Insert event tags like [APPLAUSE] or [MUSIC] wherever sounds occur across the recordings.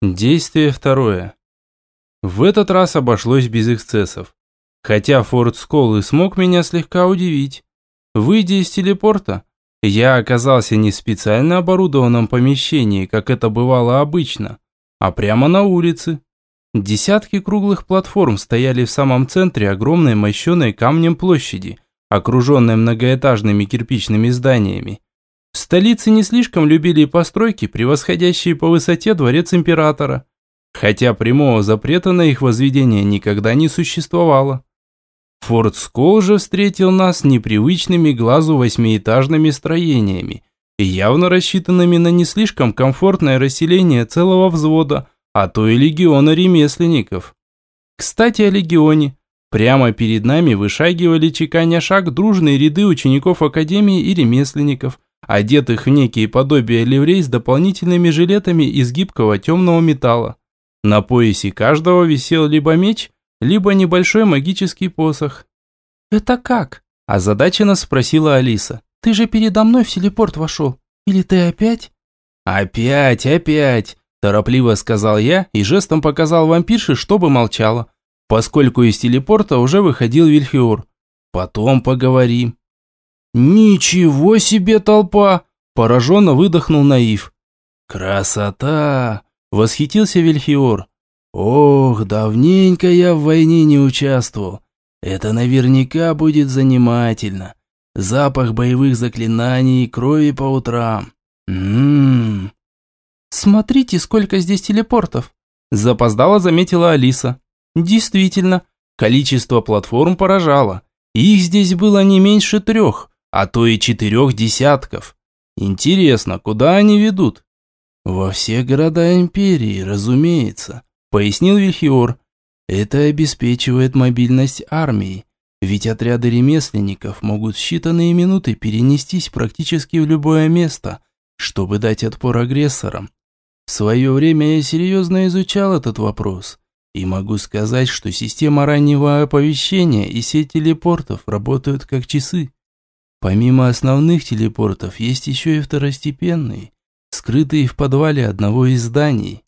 Действие второе. В этот раз обошлось без эксцессов. Хотя Форд Скол и смог меня слегка удивить. Выйдя из телепорта, я оказался не в специально оборудованном помещении, как это бывало обычно, а прямо на улице. Десятки круглых платформ стояли в самом центре огромной мощеной камнем площади, окруженной многоэтажными кирпичными зданиями. В столице не слишком любили постройки, превосходящие по высоте дворец императора, хотя прямого запрета на их возведение никогда не существовало. Форт Скол же встретил нас непривычными глазу восьмиэтажными строениями, явно рассчитанными на не слишком комфортное расселение целого взвода, а то и легиона ремесленников. Кстати, о легионе. Прямо перед нами вышагивали чеканя шаг дружные ряды учеников академии и ремесленников, одетых в некие подобия ливрей с дополнительными жилетами из гибкого темного металла. На поясе каждого висел либо меч, либо небольшой магический посох. «Это как?» – озадаченно спросила Алиса. «Ты же передо мной в телепорт вошел. Или ты опять?» «Опять, опять!» – торопливо сказал я и жестом показал вампирше, чтобы молчала, поскольку из телепорта уже выходил Вильхиор. «Потом поговорим». «Ничего себе толпа!» – пораженно выдохнул Наив. «Красота!» – восхитился Вильхиор. «Ох, давненько я в войне не участвовал. Это наверняка будет занимательно. Запах боевых заклинаний и крови по утрам. Ммм. Смотрите, сколько здесь телепортов. Запоздала заметила Алиса. Действительно, количество платформ поражало. Их здесь было не меньше трех, а то и четырех десятков. Интересно, куда они ведут? Во все города империи, разумеется пояснил Вильхиор. Это обеспечивает мобильность армии, ведь отряды ремесленников могут в считанные минуты перенестись практически в любое место, чтобы дать отпор агрессорам. В свое время я серьезно изучал этот вопрос и могу сказать, что система раннего оповещения и сеть телепортов работают как часы. Помимо основных телепортов есть еще и второстепенные, скрытые в подвале одного из зданий.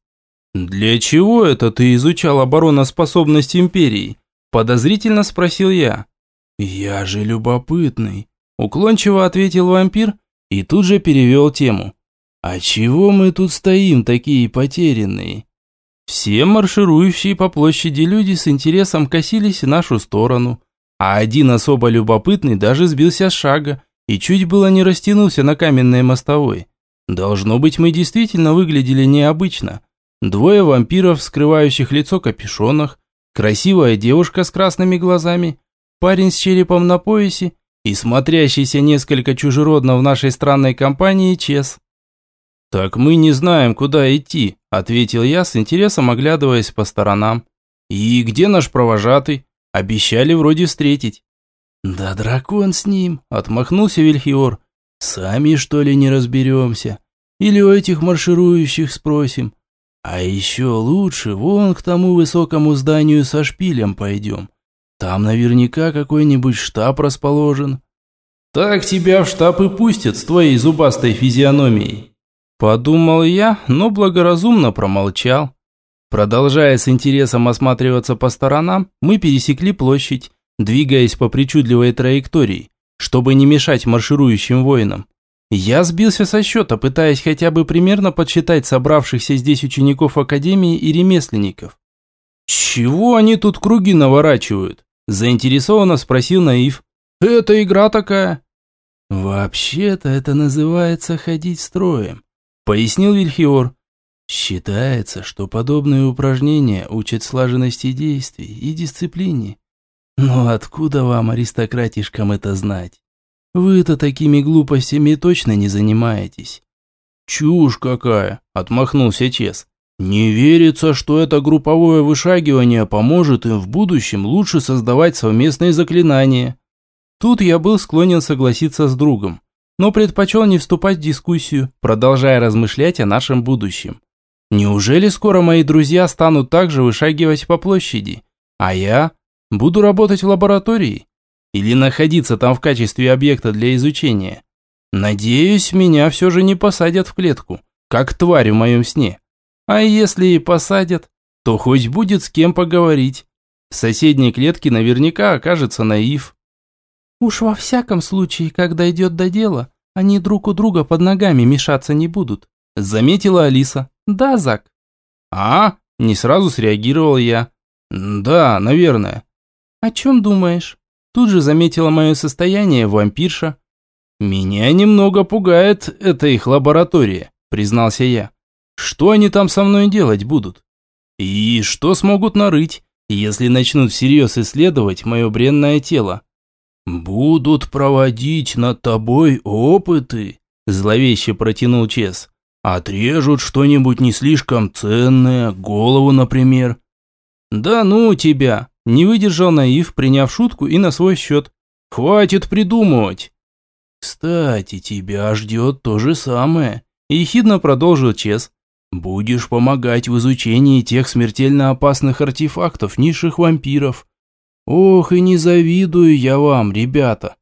«Для чего это ты изучал обороноспособность империи?» Подозрительно спросил я. «Я же любопытный», уклончиво ответил вампир и тут же перевел тему. «А чего мы тут стоим такие потерянные?» Все марширующие по площади люди с интересом косились в нашу сторону, а один особо любопытный даже сбился с шага и чуть было не растянулся на каменной мостовой. Должно быть, мы действительно выглядели необычно. Двое вампиров, скрывающих лицо капюшонах, красивая девушка с красными глазами, парень с черепом на поясе и смотрящийся несколько чужеродно в нашей странной компании Чес. «Так мы не знаем, куда идти», – ответил я с интересом, оглядываясь по сторонам. «И где наш провожатый? Обещали вроде встретить». «Да дракон с ним», – отмахнулся Вильхиор. «Сами, что ли, не разберемся? Или у этих марширующих спросим? А еще лучше вон к тому высокому зданию со шпилем пойдем. Там наверняка какой-нибудь штаб расположен. Так тебя в штаб и пустят с твоей зубастой физиономией. Подумал я, но благоразумно промолчал. Продолжая с интересом осматриваться по сторонам, мы пересекли площадь, двигаясь по причудливой траектории, чтобы не мешать марширующим воинам. Я сбился со счета, пытаясь хотя бы примерно подсчитать собравшихся здесь учеников академии и ремесленников. «Чего они тут круги наворачивают?» – заинтересованно спросил Наив. «Это игра такая». «Вообще-то это называется ходить строем», – пояснил Вильхиор. «Считается, что подобные упражнения учат слаженности действий и дисциплине. Но откуда вам, аристократишкам, это знать? Вы-то такими глупостями точно не занимаетесь. Чушь какая, отмахнулся Чес. Не верится, что это групповое вышагивание поможет им в будущем лучше создавать совместные заклинания. Тут я был склонен согласиться с другом, но предпочел не вступать в дискуссию, продолжая размышлять о нашем будущем. Неужели скоро мои друзья станут также вышагивать по площади, а я буду работать в лаборатории? или находиться там в качестве объекта для изучения. Надеюсь, меня все же не посадят в клетку, как тварь в моем сне. А если и посадят, то хоть будет с кем поговорить. В соседней клетке наверняка окажется наив. Уж во всяком случае, когда идет до дела, они друг у друга под ногами мешаться не будут. Заметила Алиса. Да, Зак? А? Не сразу среагировал я. Да, наверное. О чем думаешь? Тут же заметила мое состояние вампирша. Меня немного пугает эта их лаборатория, признался я. Что они там со мной делать будут? И что смогут нарыть, если начнут всерьез исследовать мое бренное тело? «Будут проводить над тобой опыты», – зловеще протянул Чес. «Отрежут что-нибудь не слишком ценное, голову, например». «Да ну тебя!» – не выдержал Наив, приняв шутку и на свой счет. «Хватит придумывать!» «Кстати, тебя ждет то же самое», – ехидно продолжил Чес. «Будешь помогать в изучении тех смертельно опасных артефактов низших вампиров. Ох, и не завидую я вам, ребята!»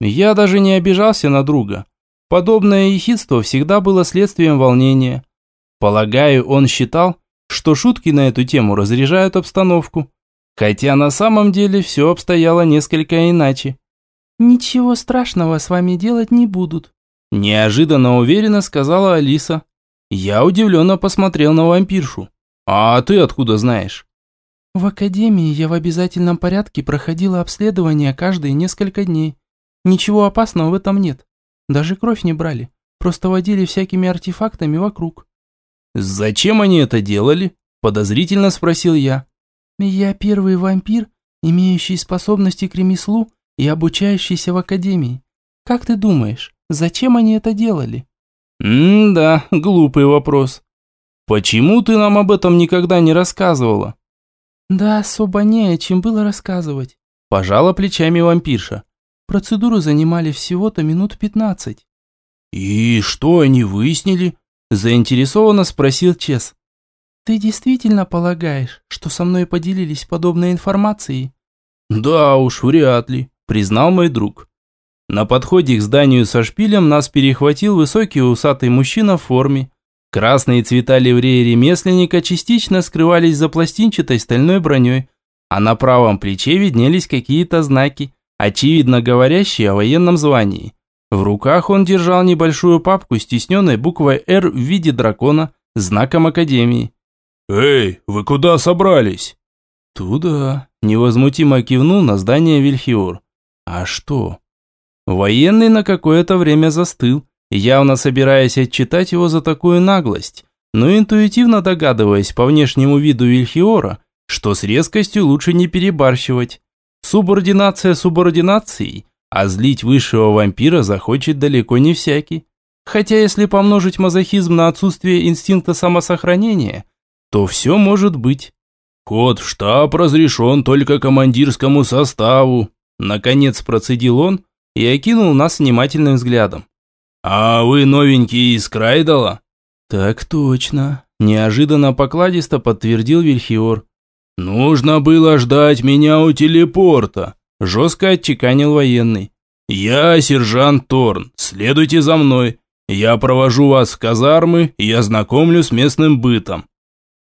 Я даже не обижался на друга. Подобное ехидство всегда было следствием волнения. Полагаю, он считал, что шутки на эту тему разряжают обстановку. Хотя на самом деле все обстояло несколько иначе. «Ничего страшного с вами делать не будут», – неожиданно уверенно сказала Алиса. Я удивленно посмотрел на вампиршу. «А ты откуда знаешь?» «В академии я в обязательном порядке проходила обследование каждые несколько дней. Ничего опасного в этом нет. Даже кровь не брали, просто водили всякими артефактами вокруг». «Зачем они это делали?» – подозрительно спросил я. «Я первый вампир, имеющий способности к ремеслу и обучающийся в академии. Как ты думаешь, зачем они это делали?» «М-да, глупый вопрос. Почему ты нам об этом никогда не рассказывала?» «Да особо не о чем было рассказывать», – пожала плечами вампирша. «Процедуру занимали всего-то минут пятнадцать». «И что они выяснили?» Заинтересованно спросил Чес. «Ты действительно полагаешь, что со мной поделились подобной информацией?» «Да уж, вряд ли», признал мой друг. На подходе к зданию со шпилем нас перехватил высокий усатый мужчина в форме. Красные цвета ливрея ремесленника частично скрывались за пластинчатой стальной броней, а на правом плече виднелись какие-то знаки, очевидно говорящие о военном звании. В руках он держал небольшую папку с тисненной буквой «Р» в виде дракона, знаком Академии. «Эй, вы куда собрались?» «Туда», – невозмутимо кивнул на здание Вильхиор. «А что?» Военный на какое-то время застыл, явно собираясь отчитать его за такую наглость, но интуитивно догадываясь по внешнему виду Вильхиора, что с резкостью лучше не перебарщивать. Субординация субординацией, а злить высшего вампира захочет далеко не всякий. Хотя если помножить мазохизм на отсутствие инстинкта самосохранения, то все может быть. «Ход в штаб разрешен только командирскому составу», наконец процедил он и окинул нас внимательным взглядом. «А вы новенький из Крайдала?» «Так точно», – неожиданно покладисто подтвердил Вильхиор. «Нужно было ждать меня у телепорта», Жестко отчеканил военный. «Я сержант Торн, следуйте за мной. Я провожу вас в казармы и ознакомлю с местным бытом».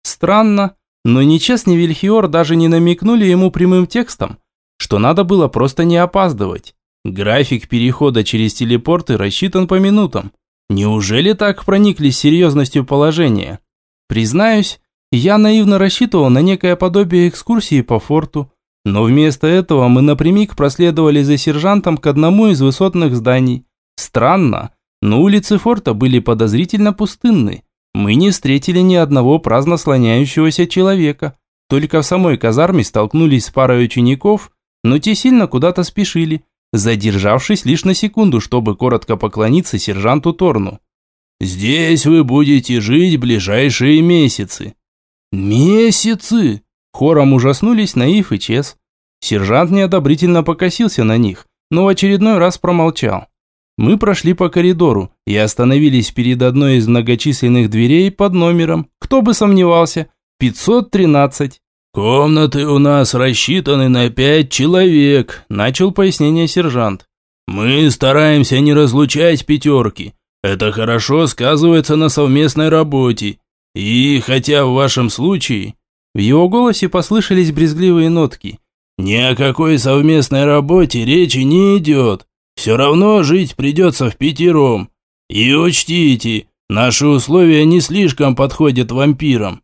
Странно, но ни Чес, ни Вильхиор даже не намекнули ему прямым текстом, что надо было просто не опаздывать. График перехода через телепорты рассчитан по минутам. Неужели так прониклись серьезностью положения? Признаюсь, я наивно рассчитывал на некое подобие экскурсии по форту, но вместо этого мы напрямик проследовали за сержантом к одному из высотных зданий. Странно, но улицы форта были подозрительно пустынны. Мы не встретили ни одного праздно слоняющегося человека. Только в самой казарме столкнулись с парой учеников, но те сильно куда-то спешили, задержавшись лишь на секунду, чтобы коротко поклониться сержанту Торну. «Здесь вы будете жить ближайшие месяцы». «Месяцы!» Хором ужаснулись Наив и Чес. Сержант неодобрительно покосился на них, но в очередной раз промолчал. Мы прошли по коридору и остановились перед одной из многочисленных дверей под номером, кто бы сомневался, 513. «Комнаты у нас рассчитаны на пять человек», – начал пояснение сержант. «Мы стараемся не разлучать пятерки. Это хорошо сказывается на совместной работе. И хотя в вашем случае...» В его голосе послышались брезгливые нотки. «Ни о какой совместной работе речи не идет. Все равно жить придется в пятером. И учтите, наши условия не слишком подходят вампирам».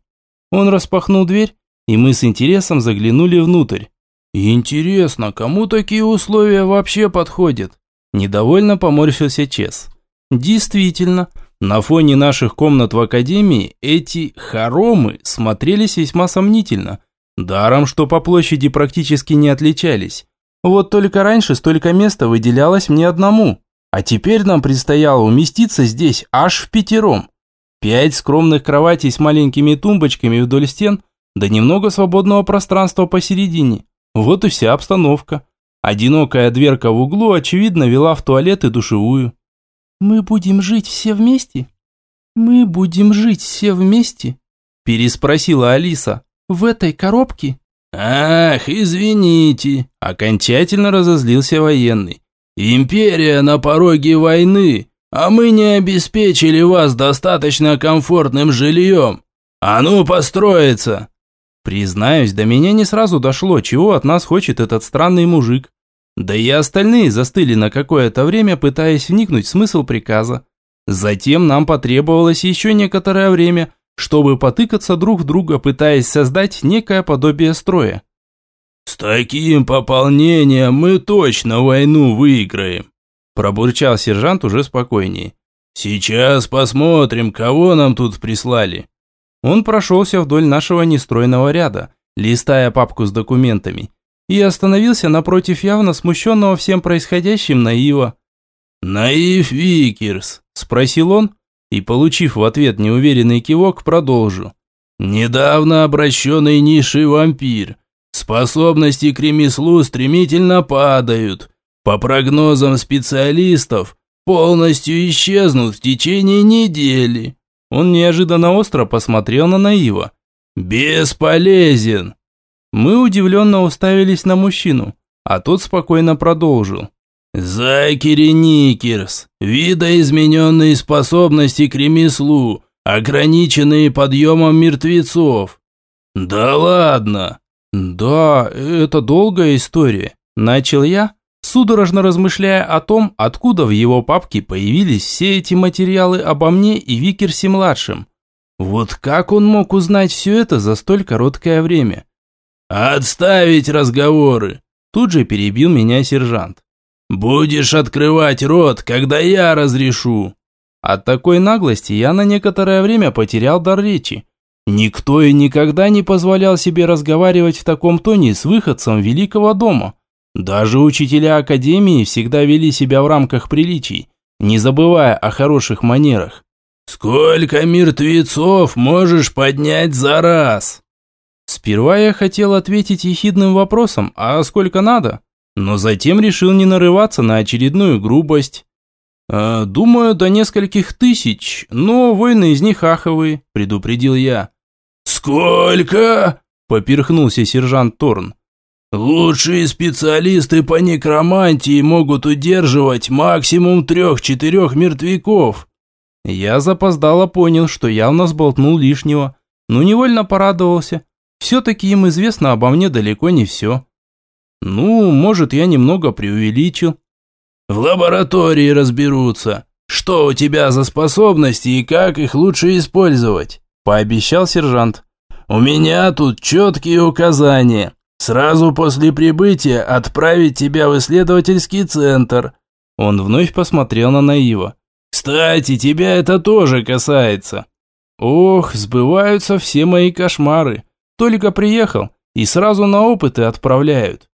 Он распахнул дверь, и мы с интересом заглянули внутрь. «Интересно, кому такие условия вообще подходят?» Недовольно поморщился Чес. «Действительно, на фоне наших комнат в академии эти хоромы смотрелись весьма сомнительно. Даром, что по площади практически не отличались. Вот только раньше столько места выделялось мне одному. А теперь нам предстояло уместиться здесь аж в пятером. Пять скромных кроватей с маленькими тумбочками вдоль стен, да немного свободного пространства посередине. Вот и вся обстановка. Одинокая дверка в углу, очевидно, вела в туалет и душевую. «Мы будем жить все вместе?» «Мы будем жить все вместе?» Переспросила Алиса. «В этой коробке?» «Ах, извините!» Окончательно разозлился военный. «Империя на пороге войны, а мы не обеспечили вас достаточно комфортным жильем. А ну, построиться!» Признаюсь, до меня не сразу дошло, чего от нас хочет этот странный мужик. Да и остальные застыли на какое-то время, пытаясь вникнуть в смысл приказа. Затем нам потребовалось еще некоторое время, чтобы потыкаться друг в друга, пытаясь создать некое подобие строя. «С таким пополнением мы точно войну выиграем», пробурчал сержант уже спокойнее. «Сейчас посмотрим, кого нам тут прислали». Он прошелся вдоль нашего нестройного ряда, листая папку с документами, и остановился напротив явно смущенного всем происходящим Наива. «Наив Викерс?» – спросил он, и, получив в ответ неуверенный кивок, продолжил. «Недавно обращенный низший вампир. Способности к ремеслу стремительно падают. По прогнозам специалистов, полностью исчезнут в течение недели». Он неожиданно остро посмотрел на Наива. «Бесполезен!» Мы удивленно уставились на мужчину, а тот спокойно продолжил. Закери Никерс, видоизмененные способности к ремеслу, ограниченные подъемом мертвецов. Да ладно. Да, это долгая история. Начал я, судорожно размышляя о том, откуда в его папке появились все эти материалы обо мне и Викерсе-младшем. Вот как он мог узнать все это за столь короткое время? «Отставить разговоры!» Тут же перебил меня сержант. «Будешь открывать рот, когда я разрешу!» От такой наглости я на некоторое время потерял дар речи. Никто и никогда не позволял себе разговаривать в таком тоне с выходцем Великого дома. Даже учителя Академии всегда вели себя в рамках приличий, не забывая о хороших манерах. «Сколько мертвецов можешь поднять за раз?» Сперва я хотел ответить ехидным вопросом, а сколько надо? Но затем решил не нарываться на очередную грубость. «Э, «Думаю, до нескольких тысяч, но войны из них аховые», – предупредил я. «Сколько?» – поперхнулся сержант Торн. «Лучшие специалисты по некромантии могут удерживать максимум трех-четырех мертвяков». Я запоздало понял, что явно сболтнул лишнего, но невольно порадовался. Все-таки им известно обо мне далеко не все. Ну, может, я немного преувеличил. В лаборатории разберутся. Что у тебя за способности и как их лучше использовать? Пообещал сержант. У меня тут четкие указания. Сразу после прибытия отправить тебя в исследовательский центр. Он вновь посмотрел на Наива. Кстати, тебя это тоже касается. Ох, сбываются все мои кошмары. Только приехал, и сразу на опыты отправляют.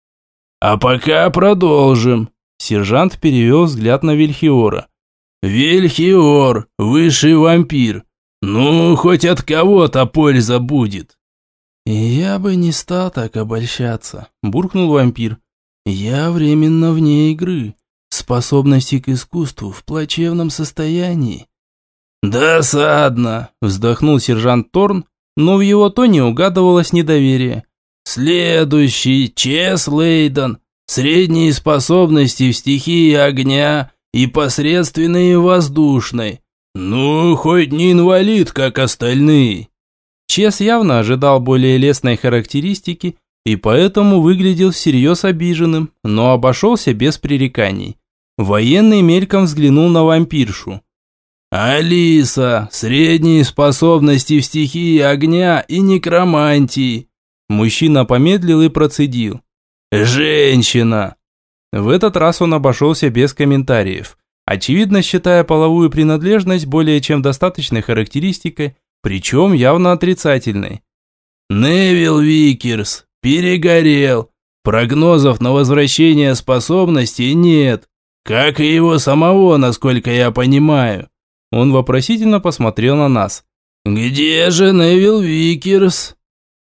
А пока продолжим. Сержант перевел взгляд на Вильхиора. Вильхиор, высший вампир. Ну, хоть от кого-то польза будет. «Я бы не стал так обольщаться», – буркнул вампир. «Я временно вне игры. Способности к искусству в плачевном состоянии». «Досадно», – вздохнул сержант Торн но в его тоне угадывалось недоверие. «Следующий, Чес Лейден, средние способности в стихии огня и посредственные воздушной. Ну, хоть не инвалид, как остальные». Чес явно ожидал более лестной характеристики и поэтому выглядел всерьез обиженным, но обошелся без пререканий. Военный мельком взглянул на вампиршу. «Алиса, средние способности в стихии огня и некромантии». Мужчина помедлил и процедил. «Женщина!» В этот раз он обошелся без комментариев, очевидно считая половую принадлежность более чем достаточной характеристикой, причем явно отрицательной. «Невил Викерс, перегорел. Прогнозов на возвращение способностей нет, как и его самого, насколько я понимаю». Он вопросительно посмотрел на нас. «Где же Невил Викерс?»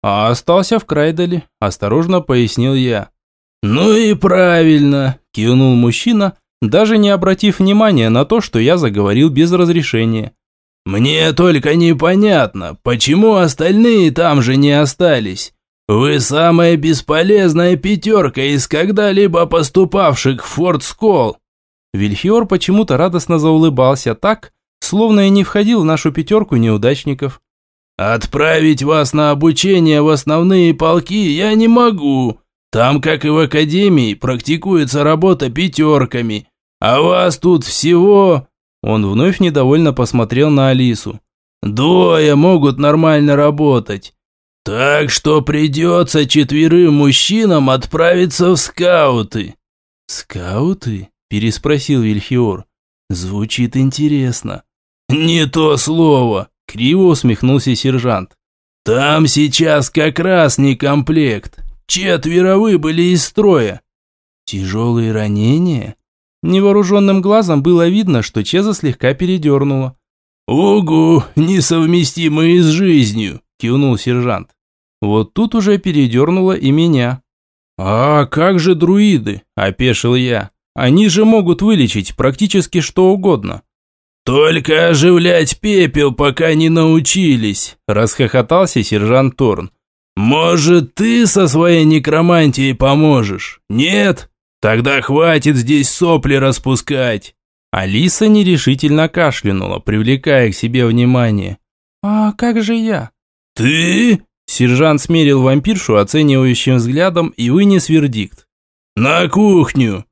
«А остался в Крайдале», – осторожно пояснил я. «Ну и правильно», – кивнул мужчина, даже не обратив внимания на то, что я заговорил без разрешения. «Мне только непонятно, почему остальные там же не остались. Вы самая бесполезная пятерка из когда-либо поступавших в Форт Скол». Вильхиор почему-то радостно заулыбался так, словно и не входил в нашу пятерку неудачников. «Отправить вас на обучение в основные полки я не могу. Там, как и в академии, практикуется работа пятерками. А вас тут всего...» Он вновь недовольно посмотрел на Алису. «Двое могут нормально работать. Так что придется четверым мужчинам отправиться в скауты». «Скауты?» – переспросил Вильхиор. «Звучит интересно». «Не то слово!» – криво усмехнулся сержант. «Там сейчас как раз не комплект. Четверо выбыли из строя». «Тяжелые ранения?» Невооруженным глазом было видно, что Чеза слегка передернула. «Угу, несовместимые с жизнью», – кивнул сержант. Вот тут уже передернуло и меня. «А как же друиды?» – опешил я. «Они же могут вылечить практически что угодно». «Только оживлять пепел, пока не научились», – расхохотался сержант Торн. «Может, ты со своей некромантией поможешь? Нет? Тогда хватит здесь сопли распускать». Алиса нерешительно кашлянула, привлекая к себе внимание. «А как же я?» «Ты?» Сержант смерил вампиршу оценивающим взглядом и вынес вердикт. «На кухню!»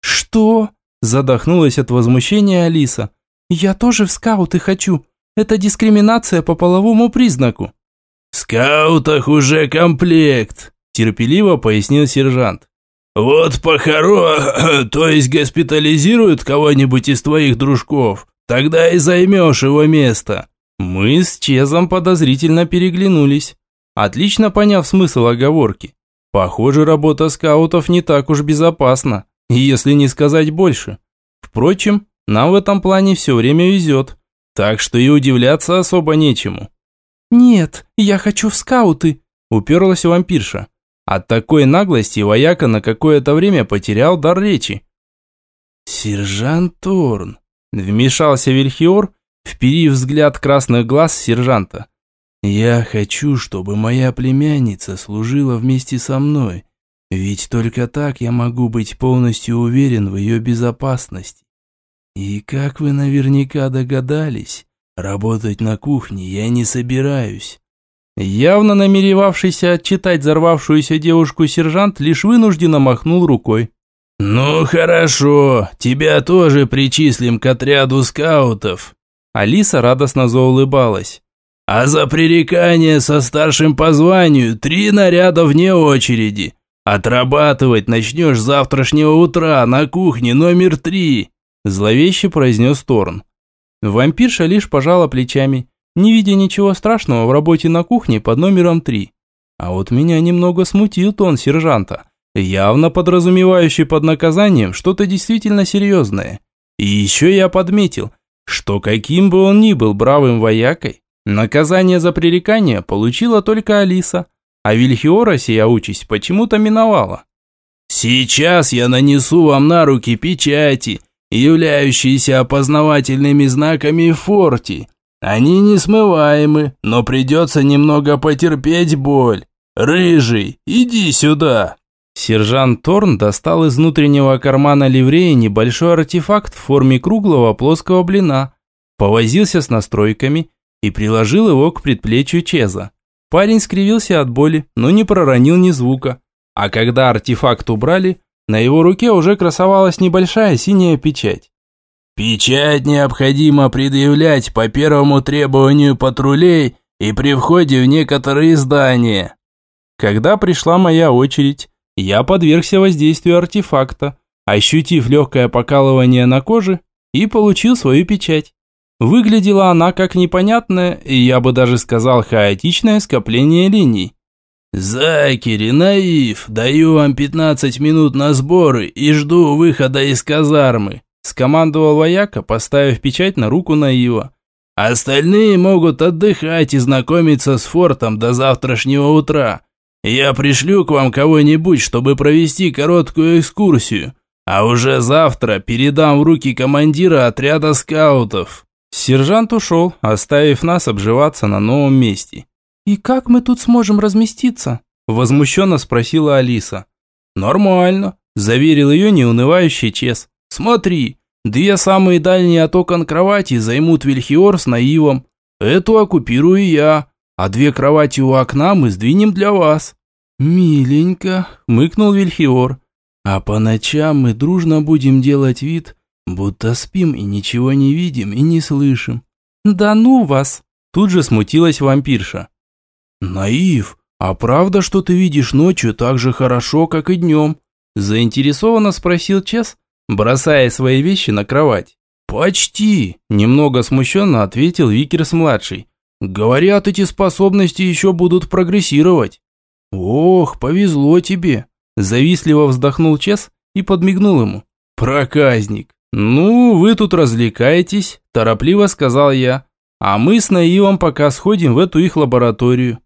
«Что?» – задохнулась от возмущения Алиса. «Я тоже в скауты хочу. Это дискриминация по половому признаку». «В скаутах уже комплект», – терпеливо пояснил сержант. «Вот похоро, [CLEARS THROAT] то есть госпитализируют кого-нибудь из твоих дружков, тогда и займешь его место». Мы с Чезом подозрительно переглянулись, отлично поняв смысл оговорки. Похоже, работа скаутов не так уж безопасна, если не сказать больше. Впрочем, нам в этом плане все время везет, так что и удивляться особо нечему. «Нет, я хочу в скауты», – уперлась вампирша. От такой наглости вояка на какое-то время потерял дар речи. «Сержант Торн», – вмешался Вильхиор, вперив взгляд красных глаз сержанта. «Я хочу, чтобы моя племянница служила вместе со мной, ведь только так я могу быть полностью уверен в ее безопасности. И как вы наверняка догадались, работать на кухне я не собираюсь. Явно намеревавшийся отчитать взорвавшуюся девушку сержант лишь вынужденно махнул рукой. «Ну хорошо, тебя тоже причислим к отряду скаутов». Алиса радостно заулыбалась. «А за пререкание со старшим по званию три наряда вне очереди. Отрабатывать начнешь завтрашнего утра на кухне номер три. Зловеще произнес Торн. Вампирша лишь пожала плечами, не видя ничего страшного в работе на кухне под номером 3. А вот меня немного смутил тон сержанта, явно подразумевающий под наказанием что-то действительно серьезное. И еще я подметил, что каким бы он ни был бравым воякой, наказание за пререкание получила только Алиса, а Вильхиора сия участь почему-то миновала. «Сейчас я нанесу вам на руки печати», являющиеся опознавательными знаками в форте. Они несмываемы, но придется немного потерпеть боль. Рыжий, иди сюда!» Сержант Торн достал из внутреннего кармана ливреи небольшой артефакт в форме круглого плоского блина, повозился с настройками и приложил его к предплечью Чеза. Парень скривился от боли, но не проронил ни звука. А когда артефакт убрали, на его руке уже красовалась небольшая синяя печать. «Печать необходимо предъявлять по первому требованию патрулей и при входе в некоторые здания». Когда пришла моя очередь, я подвергся воздействию артефакта, ощутив легкое покалывание на коже и получил свою печать. Выглядела она как непонятное, и я бы даже сказал хаотичное скопление линий. «Закери, наив, даю вам 15 минут на сборы и жду выхода из казармы», скомандовал вояка, поставив печать на руку Наива. «Остальные могут отдыхать и знакомиться с фортом до завтрашнего утра. Я пришлю к вам кого-нибудь, чтобы провести короткую экскурсию, а уже завтра передам в руки командира отряда скаутов». Сержант ушел, оставив нас обживаться на новом месте. «И как мы тут сможем разместиться?» Возмущенно спросила Алиса. «Нормально», – заверил ее неунывающий Чес. «Смотри, две самые дальние от окон кровати займут Вильхиор с Наивом. Эту оккупирую я, а две кровати у окна мы сдвинем для вас». «Миленько», – мыкнул Вильхиор. «А по ночам мы дружно будем делать вид, будто спим и ничего не видим и не слышим». «Да ну вас!» – тут же смутилась вампирша. «Наив, а правда, что ты видишь ночью так же хорошо, как и днем?» Заинтересованно спросил Чес, бросая свои вещи на кровать. «Почти!» – немного смущенно ответил Викерс-младший. «Говорят, эти способности еще будут прогрессировать». «Ох, повезло тебе!» – завистливо вздохнул Чес и подмигнул ему. «Проказник!» «Ну, вы тут развлекаетесь», – торопливо сказал я. «А мы с Наивом пока сходим в эту их лабораторию».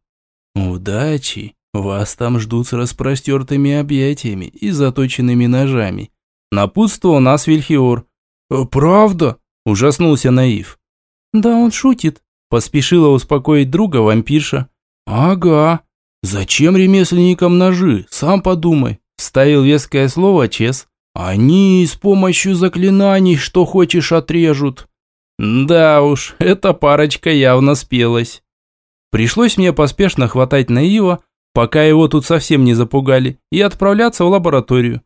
«Удачи! Вас там ждут с распростертыми объятиями и заточенными ножами», – напутствовал нас Вильхиор. «Э, «Правда?» – ужаснулся Наив. «Да он шутит», – поспешила успокоить друга вампирша. «Ага. Зачем ремесленникам ножи? Сам подумай», – вставил веское слово Чес. «Они с помощью заклинаний что хочешь отрежут». Да уж, эта парочка явно спелась. Пришлось мне поспешно хватать Наива, пока его тут совсем не запугали, и отправляться в лабораторию.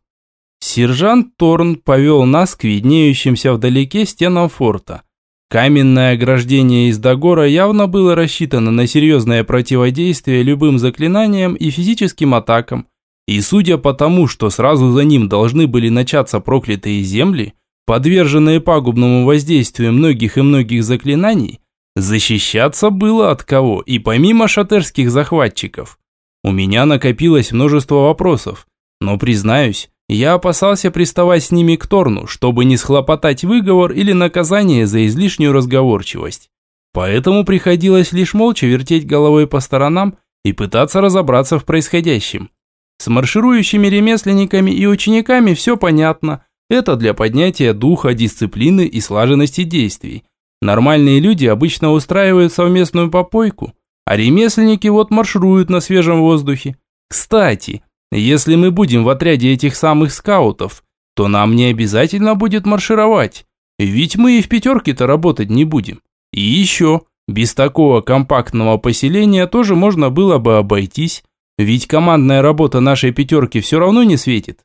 Сержант Торн повел нас к виднеющимся вдалеке стенам форта. Каменное ограждение из Дагора явно было рассчитано на серьезное противодействие любым заклинаниям и физическим атакам, и судя по тому, что сразу за ним должны были начаться проклятые земли, подверженные пагубному воздействию многих и многих заклинаний, Защищаться было от кого и помимо шатерских захватчиков. У меня накопилось множество вопросов, но, признаюсь, я опасался приставать с ними к Торну, чтобы не схлопотать выговор или наказание за излишнюю разговорчивость. Поэтому приходилось лишь молча вертеть головой по сторонам и пытаться разобраться в происходящем. С марширующими ремесленниками и учениками все понятно. Это для поднятия духа, дисциплины и слаженности действий. Нормальные люди обычно устраивают совместную попойку, а ремесленники вот маршируют на свежем воздухе. Кстати, если мы будем в отряде этих самых скаутов, то нам не обязательно будет маршировать, ведь мы и в пятерке-то работать не будем. И еще, без такого компактного поселения тоже можно было бы обойтись, ведь командная работа нашей пятерки все равно не светит.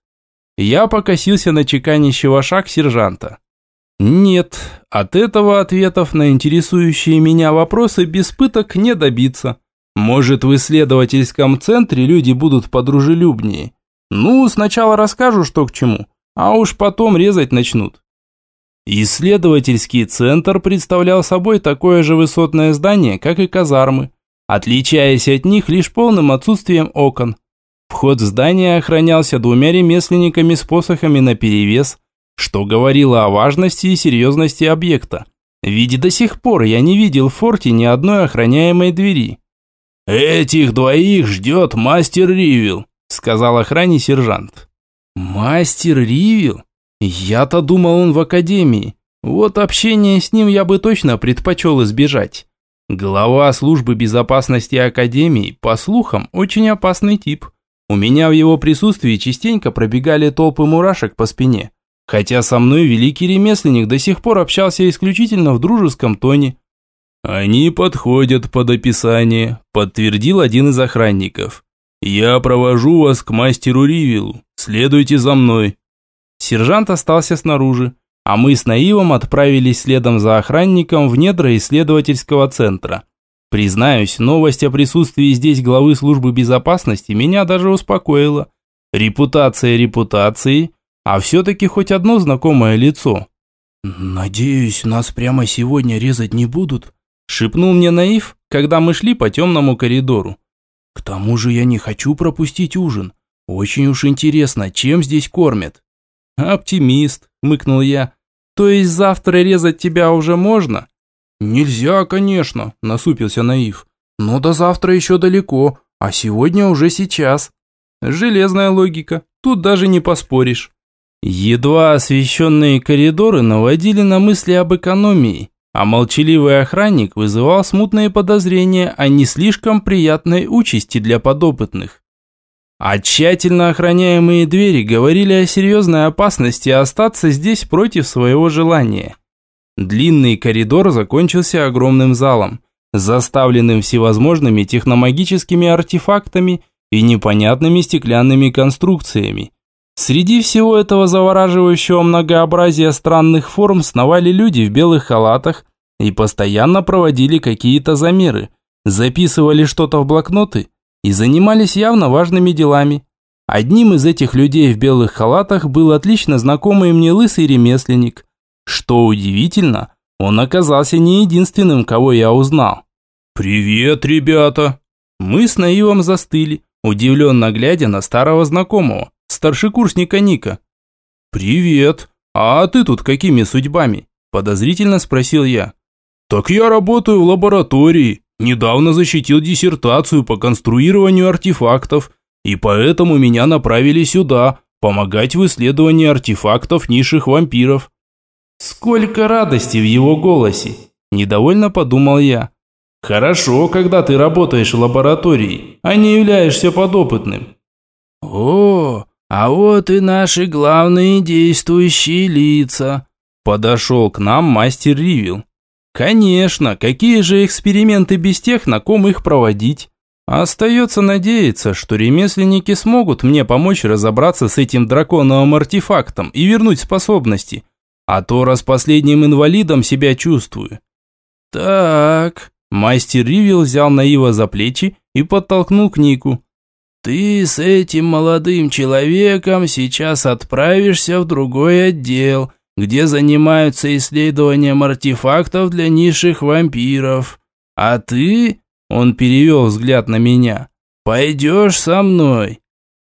Я покосился на чеканящего шаг сержанта. Нет, от этого ответов на интересующие меня вопросы без пыток не добиться. Может, в исследовательском центре люди будут подружелюбнее. Ну, сначала расскажу, что к чему, а уж потом резать начнут. Исследовательский центр представлял собой такое же высотное здание, как и казармы, отличаясь от них лишь полным отсутствием окон. Вход в здание охранялся двумя ремесленниками с посохами наперевес, что говорило о важности и серьезности объекта. Ведь до сих пор я не видел в форте ни одной охраняемой двери. «Этих двоих ждет мастер Ривил», – сказал охране сержант. «Мастер Ривил? Я-то думал, он в академии. Вот общение с ним я бы точно предпочел избежать. Глава службы безопасности академии, по слухам, очень опасный тип. У меня в его присутствии частенько пробегали толпы мурашек по спине. Хотя со мной великий ремесленник до сих пор общался исключительно в дружеском тоне. «Они подходят под описание», – подтвердил один из охранников. «Я провожу вас к мастеру Ривилу. Следуйте за мной». Сержант остался снаружи, а мы с Наивом отправились следом за охранником в недра исследовательского центра. Признаюсь, новость о присутствии здесь главы службы безопасности меня даже успокоила. Репутация репутацией, а все-таки хоть одно знакомое лицо. «Надеюсь, нас прямо сегодня резать не будут?» Шепнул мне Наив, когда мы шли по темному коридору. «К тому же я не хочу пропустить ужин. Очень уж интересно, чем здесь кормят?» «Оптимист», – мыкнул я. «То есть завтра резать тебя уже можно?» «Нельзя, конечно», – насупился Наив. «Но до завтра еще далеко, а сегодня уже сейчас». Железная логика, тут даже не поспоришь. Едва освещенные коридоры наводили на мысли об экономии, а молчаливый охранник вызывал смутные подозрения о не слишком приятной участи для подопытных. А тщательно охраняемые двери говорили о серьезной опасности остаться здесь против своего желания. Длинный коридор закончился огромным залом, заставленным всевозможными техномагическими артефактами и непонятными стеклянными конструкциями. Среди всего этого завораживающего многообразия странных форм сновали люди в белых халатах и постоянно проводили какие-то замеры, записывали что-то в блокноты и занимались явно важными делами. Одним из этих людей в белых халатах был отлично знакомый мне лысый ремесленник. Что удивительно, он оказался не единственным, кого я узнал. «Привет, ребята!» Мы с Наивом застыли, удивленно глядя на старого знакомого, старшекурсника Ника. «Привет! А ты тут какими судьбами?» – подозрительно спросил я. «Так я работаю в лаборатории, недавно защитил диссертацию по конструированию артефактов, и поэтому меня направили сюда, помогать в исследовании артефактов низших вампиров». Сколько радости в его голосе! Недовольно подумал я. Хорошо, когда ты работаешь в лаборатории, а не являешься подопытным. О, а вот и наши главные действующие лица. Подошел к нам мастер Ривил. Конечно, какие же эксперименты без тех, на ком их проводить? Остается надеяться, что ремесленники смогут мне помочь разобраться с этим драконовым артефактом и вернуть способности. А то раз последним инвалидом себя чувствую. Так, Мастер Ривил взял Наива за плечи и подтолкнул к Нику. «Ты с этим молодым человеком сейчас отправишься в другой отдел, где занимаются исследованием артефактов для низших вампиров. А ты...» Он перевел взгляд на меня. «Пойдешь со мной».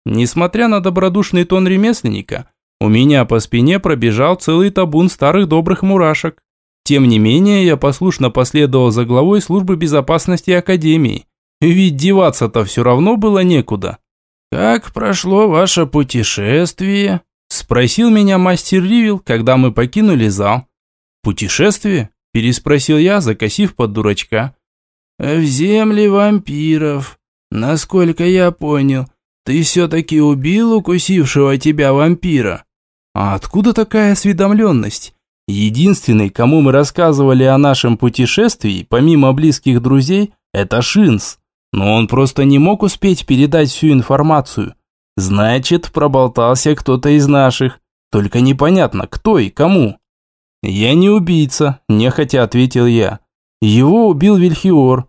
Несмотря на добродушный тон ремесленника, у меня по спине пробежал целый табун старых добрых мурашек. Тем не менее, я послушно последовал за главой службы безопасности Академии. Ведь деваться-то все равно было некуда. «Как прошло ваше путешествие?» Спросил меня мастер Ривил, когда мы покинули зал. «Путешествие?» – переспросил я, закосив под дурачка. «В земли вампиров. Насколько я понял, ты все-таки убил укусившего тебя вампира?» «А откуда такая осведомленность? Единственный, кому мы рассказывали о нашем путешествии, помимо близких друзей, это Шинс. Но он просто не мог успеть передать всю информацию. Значит, проболтался кто-то из наших. Только непонятно, кто и кому. «Я не убийца», – нехотя ответил я. «Его убил Вильхиор».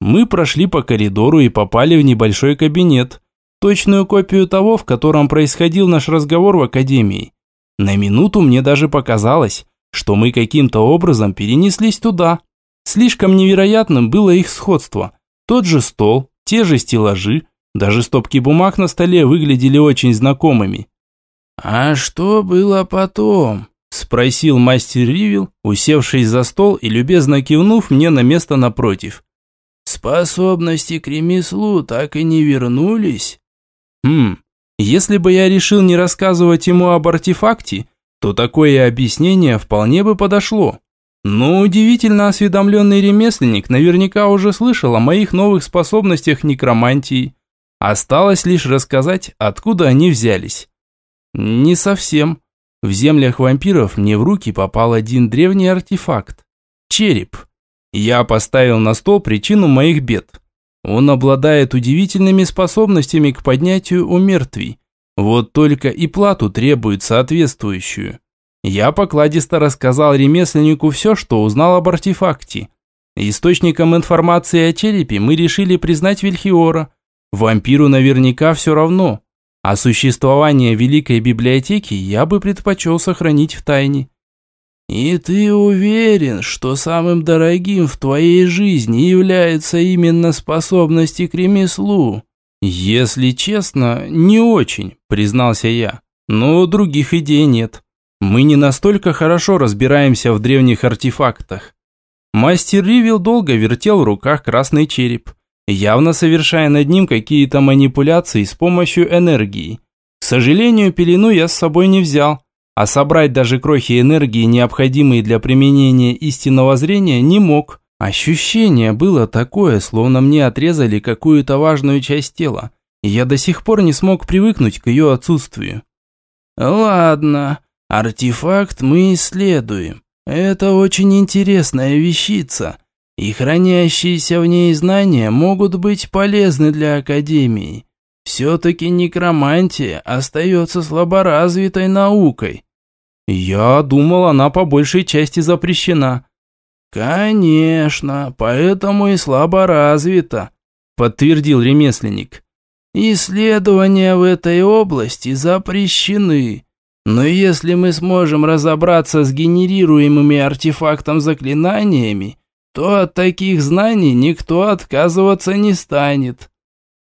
Мы прошли по коридору и попали в небольшой кабинет. Точную копию того, в котором происходил наш разговор в академии. На минуту мне даже показалось, что мы каким-то образом перенеслись туда. Слишком невероятным было их сходство. Тот же стол, те же стеллажи, даже стопки бумаг на столе выглядели очень знакомыми. «А что было потом?» – спросил мастер Ривил, усевшись за стол и любезно кивнув мне на место напротив. «Способности к ремеслу так и не вернулись?» «Хм, если бы я решил не рассказывать ему об артефакте, то такое объяснение вполне бы подошло. Но удивительно осведомленный ремесленник наверняка уже слышал о моих новых способностях некромантии. Осталось лишь рассказать, откуда они взялись. Не совсем. В землях вампиров мне в руки попал один древний артефакт. Череп. Я поставил на стол причину моих бед. Он обладает удивительными способностями к поднятию у мертвей. Вот только и плату требует соответствующую. Я покладисто рассказал ремесленнику все, что узнал об артефакте. Источником информации о черепе мы решили признать Вильхиора. Вампиру наверняка все равно. А существование Великой Библиотеки я бы предпочел сохранить в тайне. «И ты уверен, что самым дорогим в твоей жизни являются именно способности к ремеслу?» «Если честно, не очень», – признался я. «Но других идей нет. Мы не настолько хорошо разбираемся в древних артефактах. Мастер Ривил долго вертел в руках красный череп, явно совершая над ним какие-то манипуляции с помощью энергии. К сожалению, пелену я с собой не взял, а собрать даже крохи энергии, необходимые для применения истинного зрения, не мог. Ощущение было такое, словно мне отрезали какую-то важную часть тела, я до сих пор не смог привыкнуть к ее отсутствию. «Ладно, Артефакт мы исследуем. Это очень интересная вещица, и хранящиеся в ней знания могут быть полезны для Академии. Все-таки некромантия остается слаборазвитой наукой. Я думал, она по большей части запрещена. Конечно, поэтому и слабо развита, подтвердил ремесленник. Исследования в этой области запрещены. Но если мы сможем разобраться с генерируемыми артефактом заклинаниями, то от таких знаний никто отказываться не станет.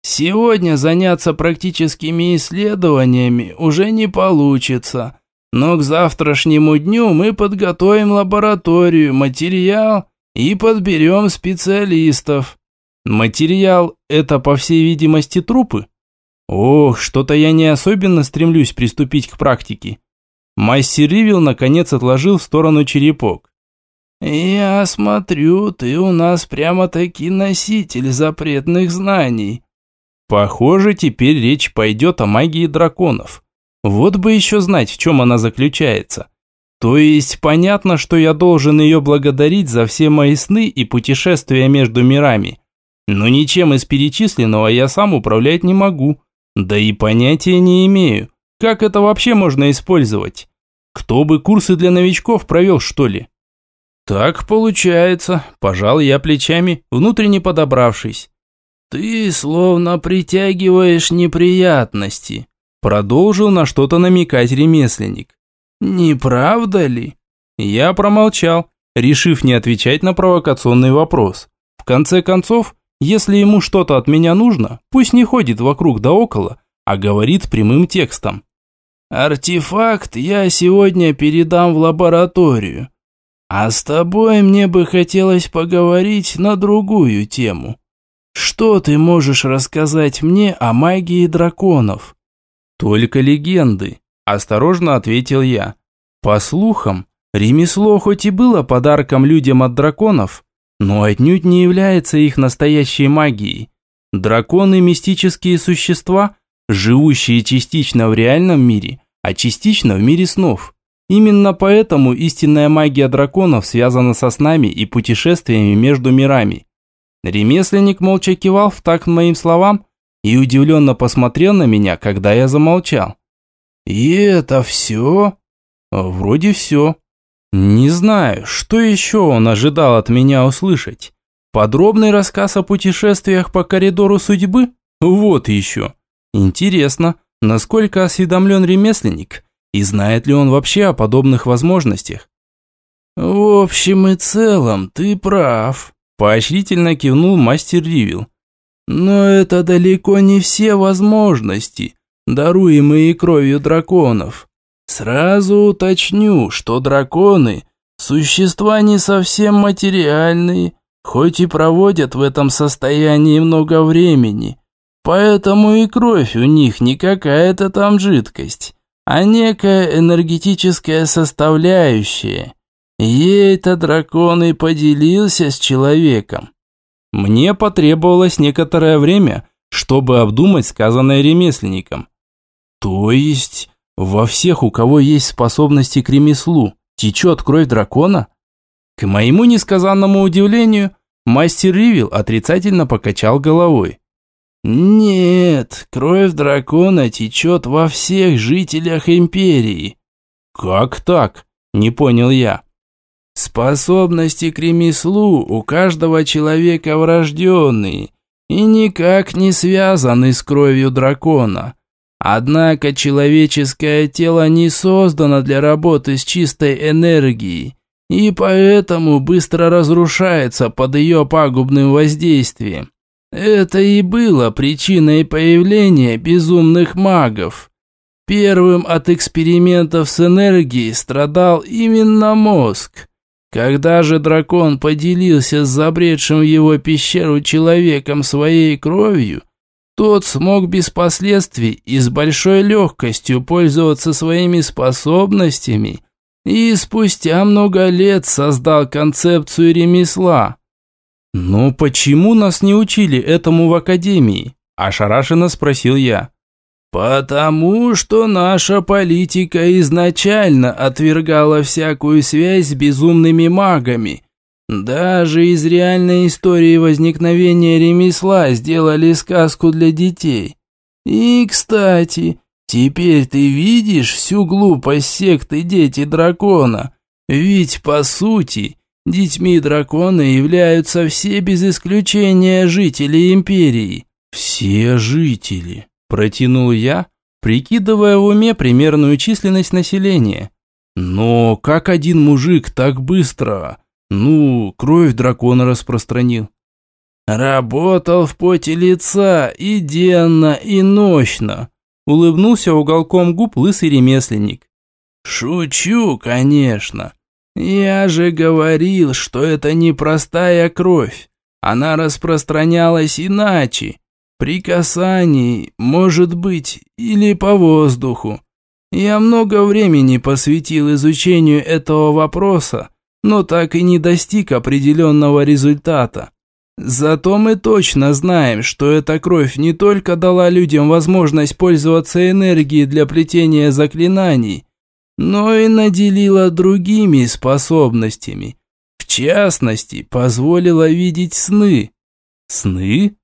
Сегодня заняться практическими исследованиями уже не получится, но к завтрашнему дню мы подготовим лабораторию, материал и подберем специалистов. Материал – это, по всей видимости, трупы? Ох, что-то я не особенно стремлюсь приступить к практике. Мастер Ривил наконец отложил в сторону черепок. «Я смотрю, ты у нас прямо-таки носитель запретных знаний». Похоже, теперь речь пойдет о магии драконов. Вот бы еще знать, в чем она заключается. То есть понятно, что я должен ее благодарить за все мои сны и путешествия между мирами. Но ничем из перечисленного я сам управлять не могу. Да и понятия не имею, как это вообще можно использовать. Кто бы курсы для новичков провел, что ли? Так получается, пожал я плечами, внутренне подобравшись. Ты словно притягиваешь неприятности, продолжил на что-то намекать ремесленник. Не правда ли? Я промолчал, решив не отвечать на провокационный вопрос. В конце концов, если ему что-то от меня нужно, пусть не ходит вокруг да около, а говорит прямым текстом. «Артефакт я сегодня передам в лабораторию. А с тобой мне бы хотелось поговорить на другую тему. Что ты можешь рассказать мне о магии драконов?» «Только легенды», – осторожно ответил я. «По слухам, ремесло хоть и было подарком людям от драконов, но отнюдь не является их настоящей магией. Драконы – мистические существа, живущие частично в реальном мире, а частично в мире снов. Именно поэтому истинная магия драконов связана со снами и путешествиями между мирами. Ремесленник молча кивал в такт моим словам и удивленно посмотрел на меня, когда я замолчал. «И это все?» «Вроде все», не знаю, что еще он ожидал от меня услышать. Подробный рассказ о путешествиях по коридору судьбы? Вот еще. Интересно, насколько осведомлен ремесленник и знает ли он вообще о подобных возможностях? В общем и целом, ты прав, поощрительно кивнул мастер Ривил. Но это далеко не все возможности, даруемые кровью драконов. Сразу уточню, что драконы – существа не совсем материальные, хоть и проводят в этом состоянии много времени. Поэтому и кровь у них не какая-то там жидкость, а некая энергетическая составляющая. Ей-то дракон и поделился с человеком. Мне потребовалось некоторое время, чтобы обдумать сказанное ремесленником. То есть во всех, у кого есть способности к ремеслу, течет кровь дракона? К моему несказанному удивлению, мастер Ривил отрицательно покачал головой. «Нет, кровь дракона течет во всех жителях Империи». «Как так?» – не понял я. «Способности к ремеслу у каждого человека врожденные и никак не связаны с кровью дракона. Однако человеческое тело не создано для работы с чистой энергией, и поэтому быстро разрушается под ее пагубным воздействием. Это и было причиной появления безумных магов. Первым от экспериментов с энергией страдал именно мозг. Когда же дракон поделился с забредшим в его пещеру человеком своей кровью, тот смог без последствий и с большой легкостью пользоваться своими способностями и спустя много лет создал концепцию ремесла. «Но почему нас не учили этому в академии?» – ошарашенно спросил я. «Потому что наша политика изначально отвергала всякую связь с безумными магами. Даже из реальной истории возникновения ремесла сделали сказку для детей. И, кстати, теперь ты видишь всю глупость секты Дети Дракона. Ведь, по сути, Детьми дракона являются все без исключения жители Империи. Все жители, протянул я, прикидывая в уме примерную численность населения. Но как один мужик так быстро, ну, кровь дракона распространил? Работал в поте лица и денно, и ночно. Улыбнулся уголком губ лысый ремесленник. Шучу, конечно. «Я же говорил, что это не простая кровь. Она распространялась иначе. При касании, может быть, или по воздуху. Я много времени посвятил изучению этого вопроса, но так и не достиг определенного результата. Зато мы точно знаем, что эта кровь не только дала людям возможность пользоваться энергией для плетения заклинаний, но и наделила другими способностями. В частности, позволила видеть сны. Сны?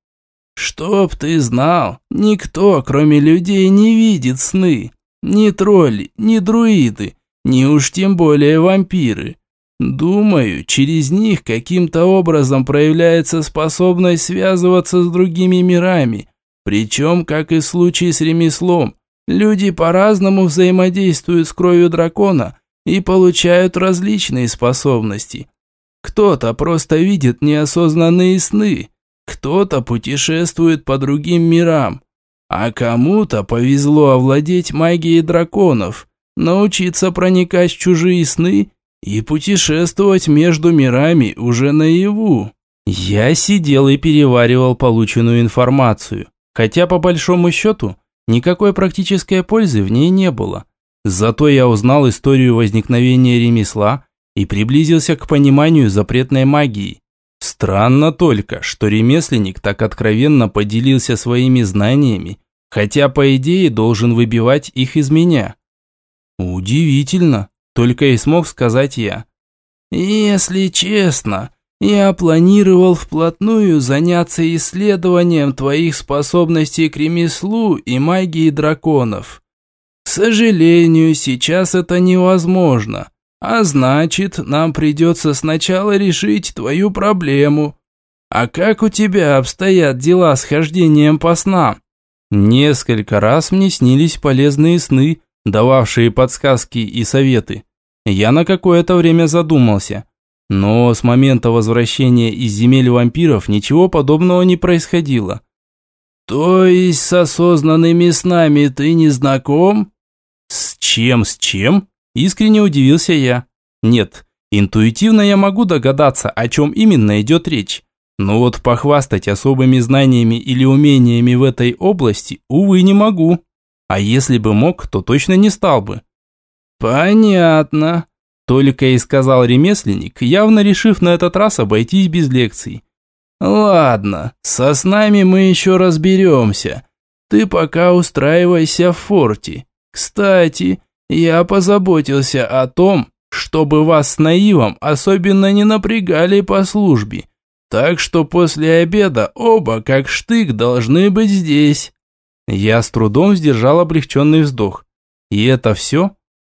Чтоб ты знал, никто, кроме людей, не видит сны. Ни тролли, ни друиды, ни уж тем более вампиры. Думаю, через них каким-то образом проявляется способность связываться с другими мирами, причем, как и в случае с ремеслом, Люди по-разному взаимодействуют с кровью дракона и получают различные способности. Кто-то просто видит неосознанные сны, кто-то путешествует по другим мирам, а кому-то повезло овладеть магией драконов, научиться проникать в чужие сны и путешествовать между мирами уже наяву. Я сидел и переваривал полученную информацию, хотя по большому счету Никакой практической пользы в ней не было. Зато я узнал историю возникновения ремесла и приблизился к пониманию запретной магии. Странно только, что ремесленник так откровенно поделился своими знаниями, хотя по идее должен выбивать их из меня. Удивительно, только и смог сказать я. Если честно, я планировал вплотную заняться исследованием твоих способностей к ремеслу и магии драконов. К сожалению, сейчас это невозможно, а значит, нам придется сначала решить твою проблему. А как у тебя обстоят дела с хождением по снам? Несколько раз мне снились полезные сны, дававшие подсказки и советы. Я на какое-то время задумался – но с момента возвращения из земель вампиров ничего подобного не происходило. «То есть с осознанными снами ты не знаком?» «С чем, с чем?» – искренне удивился я. «Нет, интуитивно я могу догадаться, о чем именно идет речь. Но вот похвастать особыми знаниями или умениями в этой области, увы, не могу. А если бы мог, то точно не стал бы». «Понятно», только и сказал ремесленник, явно решив на этот раз обойтись без лекций. «Ладно, со снами мы еще разберемся. Ты пока устраивайся в форте. Кстати, я позаботился о том, чтобы вас с наивом особенно не напрягали по службе. Так что после обеда оба, как штык, должны быть здесь». Я с трудом сдержал облегченный вздох. И это все?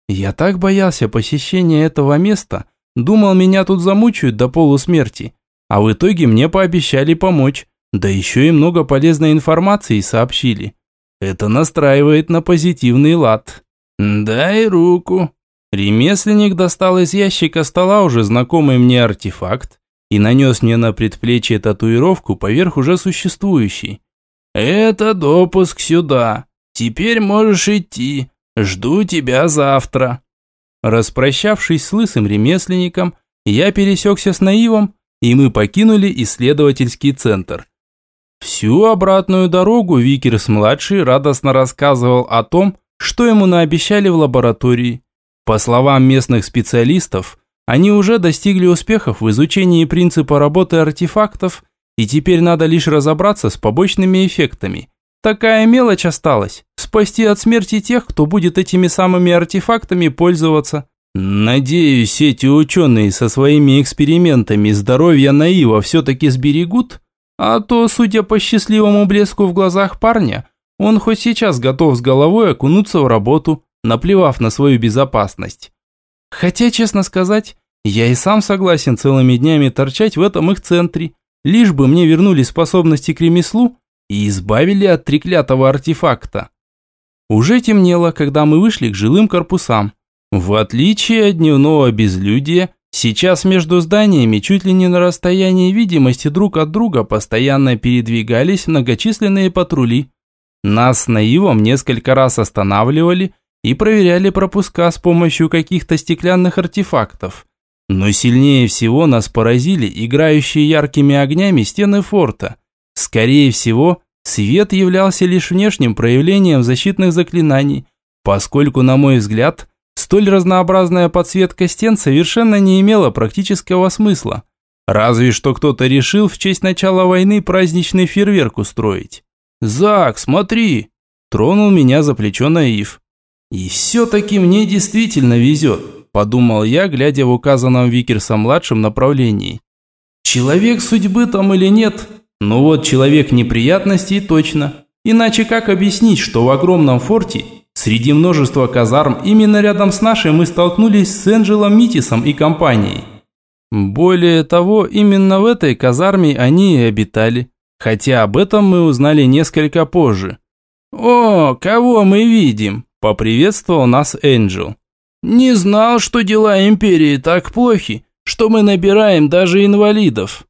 Я так боялся посещения этого места, думал, меня тут замучают до полусмерти. А в итоге мне пообещали помочь, да еще и много полезной информации сообщили. Это настраивает на позитивный лад. «Дай руку». Ремесленник достал из ящика стола уже знакомый мне артефакт и нанес мне на предплечье татуировку поверх уже существующей. «Это допуск сюда. Теперь можешь идти. Жду тебя завтра». Распрощавшись с лысым ремесленником, я пересекся с Наивом, и мы покинули исследовательский центр. Всю обратную дорогу Викерс-младший радостно рассказывал о том, что ему наобещали в лаборатории. По словам местных специалистов, они уже достигли успехов в изучении принципа работы артефактов, и теперь надо лишь разобраться с побочными эффектами. Такая мелочь осталась – спасти от смерти тех, кто будет этими самыми артефактами пользоваться. Надеюсь, эти ученые со своими экспериментами здоровья Наива все-таки сберегут, а то, судя по счастливому блеску в глазах парня, он хоть сейчас готов с головой окунуться в работу, наплевав на свою безопасность. Хотя, честно сказать, я и сам согласен целыми днями торчать в этом их центре, лишь бы мне вернули способности к ремеслу и избавили от треклятого артефакта. Уже темнело, когда мы вышли к жилым корпусам. В отличие от дневного безлюдия, сейчас между зданиями чуть ли не на расстоянии видимости друг от друга постоянно передвигались многочисленные патрули. Нас с Наивом несколько раз останавливали и проверяли пропуска с помощью каких-то стеклянных артефактов. Но сильнее всего нас поразили играющие яркими огнями стены форта. Скорее всего, свет являлся лишь внешним проявлением защитных заклинаний, поскольку, на мой взгляд, столь разнообразная подсветка стен совершенно не имела практического смысла. Разве что кто-то решил в честь начала войны праздничный фейерверк устроить. «Зак, смотри!» Тронул меня за плечо Наив. «И все-таки мне действительно везет», подумал я, глядя в указанном Викерсом-младшем направлении. «Человек судьбы там или нет, но вот человек неприятностей точно. Иначе как объяснить, что в огромном форте, среди множества казарм, именно рядом с нашей мы столкнулись с Энджелом Митисом и компанией?» Более того, именно в этой казарме они и обитали. Хотя об этом мы узнали несколько позже. «О, кого мы видим?» – поприветствовал нас Энджел. «Не знал, что дела Империи так плохи, что мы набираем даже инвалидов».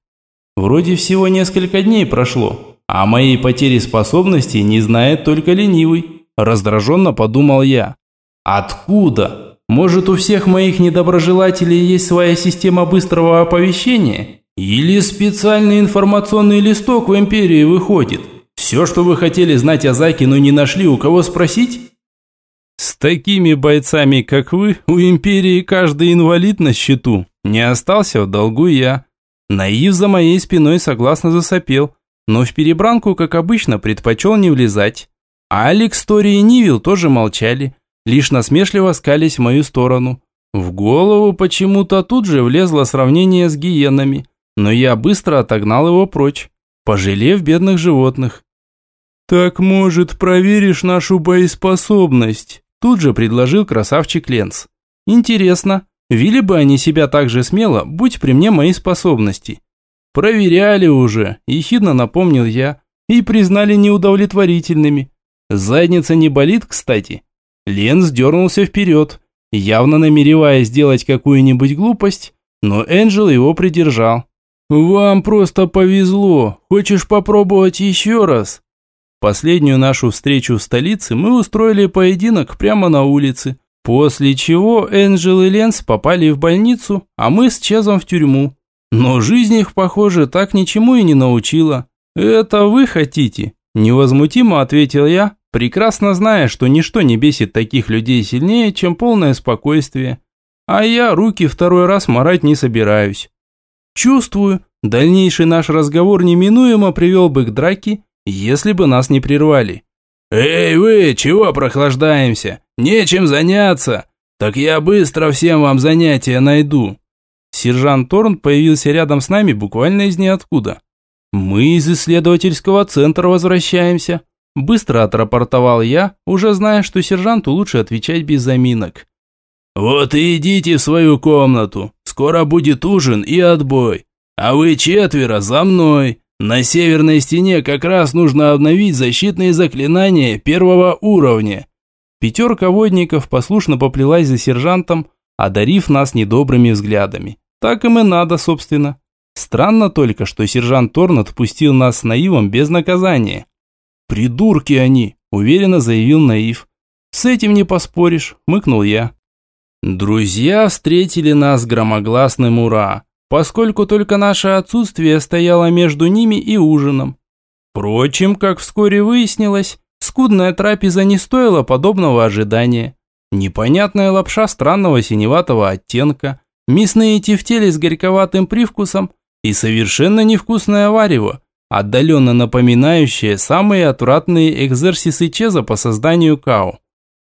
Вроде всего несколько дней прошло, а моей потери способностей не знает только ленивый. Раздраженно подумал я. Откуда? Может у всех моих недоброжелателей есть своя система быстрого оповещения? Или специальный информационный листок в Империи выходит. Все, что вы хотели знать о Заке, но не нашли, у кого спросить? С такими бойцами, как вы, у Империи каждый инвалид на счету. Не остался в долгу я. Наив за моей спиной согласно засопел, но в перебранку, как обычно, предпочел не влезать. А Алекс, Тори и Нивил тоже молчали, лишь насмешливо скались в мою сторону. В голову почему-то тут же влезло сравнение с гиенами – но я быстро отогнал его прочь, пожалев бедных животных. «Так, может, проверишь нашу боеспособность?» Тут же предложил красавчик Ленц. «Интересно, вели бы они себя так же смело, будь при мне мои способности?» «Проверяли уже», – ехидно напомнил я, и признали неудовлетворительными. Задница не болит, кстати. Ленц дернулся вперед, явно намереваясь сделать какую-нибудь глупость, но Энджел его придержал. «Вам просто повезло. Хочешь попробовать еще раз?» Последнюю нашу встречу в столице мы устроили поединок прямо на улице, после чего Энджел и Ленс попали в больницу, а мы с Чезом в тюрьму. Но жизнь их, похоже, так ничему и не научила. «Это вы хотите?» – невозмутимо ответил я, прекрасно зная, что ничто не бесит таких людей сильнее, чем полное спокойствие. А я руки второй раз морать не собираюсь. Чувствую, дальнейший наш разговор неминуемо привел бы к драке, если бы нас не прервали. «Эй вы, чего прохлаждаемся? Нечем заняться. Так я быстро всем вам занятия найду. Сержант Торн появился рядом с нами буквально из ниоткуда. Мы из исследовательского центра возвращаемся. Быстро отрапортовал я, уже зная, что сержанту лучше отвечать без заминок. «Вот и идите в свою комнату. Скоро будет ужин и отбой. А вы четверо за мной. На северной стене как раз нужно обновить защитные заклинания первого уровня». Пятерка водников послушно поплелась за сержантом, одарив нас недобрыми взглядами. Так им и надо, собственно. Странно только, что сержант Торн отпустил нас с Наивом без наказания. «Придурки они!» – уверенно заявил Наив. «С этим не поспоришь», – мыкнул я. Друзья встретили нас громогласным «Ура!», поскольку только наше отсутствие стояло между ними и ужином. Впрочем, как вскоре выяснилось, скудная трапеза не стоила подобного ожидания. Непонятная лапша странного синеватого оттенка, мясные тефтели с горьковатым привкусом и совершенно невкусное варево, отдаленно напоминающее самые отвратные экзерсисы Чеза по созданию кау.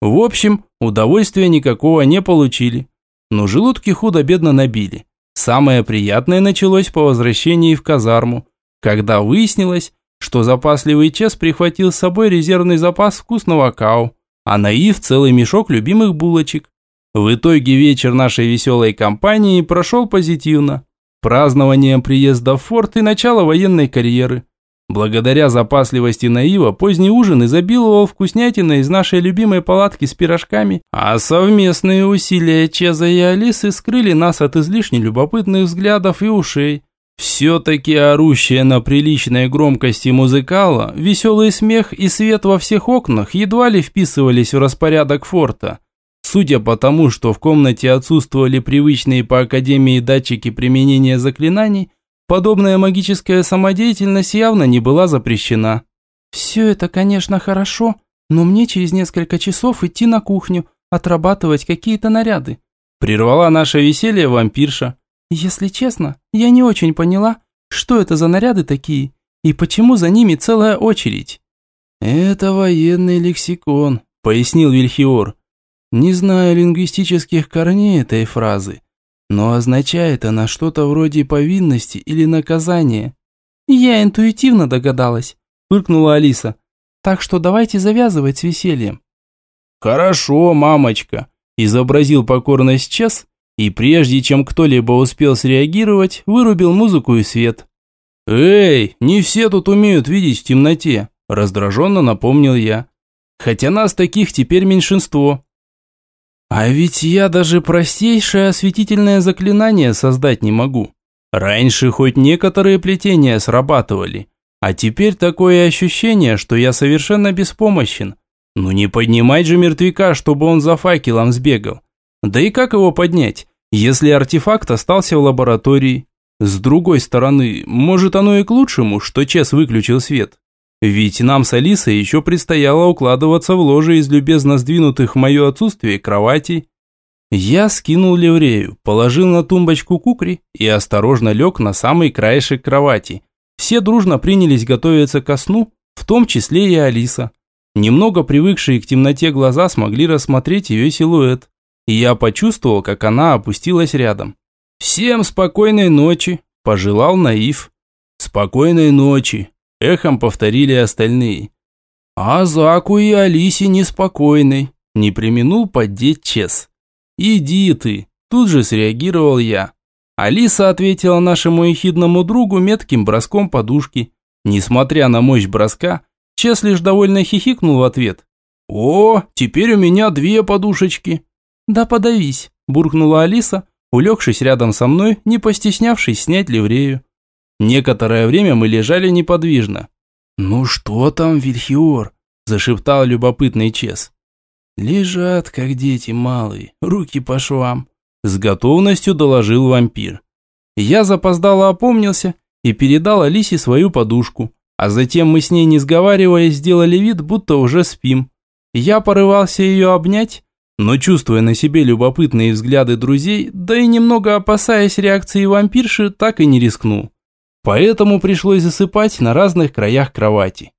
В общем, удовольствия никакого не получили. Но желудки худо-бедно набили. Самое приятное началось по возвращении в казарму, когда выяснилось, что запасливый Чес прихватил с собой резервный запас вкусного кау, а наив целый мешок любимых булочек. В итоге вечер нашей веселой компании прошел позитивно. Празднованием приезда в форт и начала военной карьеры. Благодаря запасливости Наива поздний ужин изобиловал вкуснятиной из нашей любимой палатки с пирожками, а совместные усилия Чеза и Алисы скрыли нас от излишне любопытных взглядов и ушей. Все-таки орущая на приличной громкости музыкала, веселый смех и свет во всех окнах едва ли вписывались в распорядок форта. Судя по тому, что в комнате отсутствовали привычные по Академии датчики применения заклинаний, Подобная магическая самодеятельность явно не была запрещена. «Все это, конечно, хорошо, но мне через несколько часов идти на кухню, отрабатывать какие-то наряды», прервала наше веселье вампирша. «Если честно, я не очень поняла, что это за наряды такие и почему за ними целая очередь». «Это военный лексикон», – пояснил Вильхиор. «Не знаю лингвистических корней этой фразы, но означает она что-то вроде повинности или наказания. Я интуитивно догадалась, фыркнула Алиса. Так что давайте завязывать с весельем. Хорошо, мамочка, изобразил покорность Чес и прежде чем кто-либо успел среагировать, вырубил музыку и свет. «Эй, не все тут умеют видеть в темноте», – раздраженно напомнил я. «Хотя нас таких теперь меньшинство». А ведь я даже простейшее осветительное заклинание создать не могу. Раньше хоть некоторые плетения срабатывали, а теперь такое ощущение, что я совершенно беспомощен. Ну не поднимать же мертвяка, чтобы он за факелом сбегал. Да и как его поднять, если артефакт остался в лаборатории? С другой стороны, может оно и к лучшему, что Чес выключил свет. Ведь нам с Алисой еще предстояло укладываться в ложе из любезно сдвинутых в мое отсутствие кроватей. Я скинул ливрею, положил на тумбочку кукри и осторожно лег на самый краешек кровати. Все дружно принялись готовиться ко сну, в том числе и Алиса. Немного привыкшие к темноте глаза смогли рассмотреть ее силуэт. И я почувствовал, как она опустилась рядом. «Всем спокойной ночи!» – пожелал Наив. «Спокойной ночи!» Эхом повторили остальные. А Заку и Алисе неспокойный. Не применул поддеть Чес. «Иди ты!» Тут же среагировал я. Алиса ответила нашему ехидному другу метким броском подушки. Несмотря на мощь броска, Чес лишь довольно хихикнул в ответ. «О, теперь у меня две подушечки!» «Да подавись!» – буркнула Алиса, улегшись рядом со мной, не постеснявшись снять ливрею. Некоторое время мы лежали неподвижно. «Ну что там, Вильхиор?» – зашептал любопытный Чес. «Лежат, как дети малые, руки по швам», – с готовностью доложил вампир. Я запоздало опомнился и передал Алисе свою подушку, а затем мы с ней, не сговариваясь, сделали вид, будто уже спим. Я порывался ее обнять, но чувствуя на себе любопытные взгляды друзей, да и немного опасаясь реакции вампирши, так и не рискнул. Поэтому пришлось засыпать на разных краях кровати.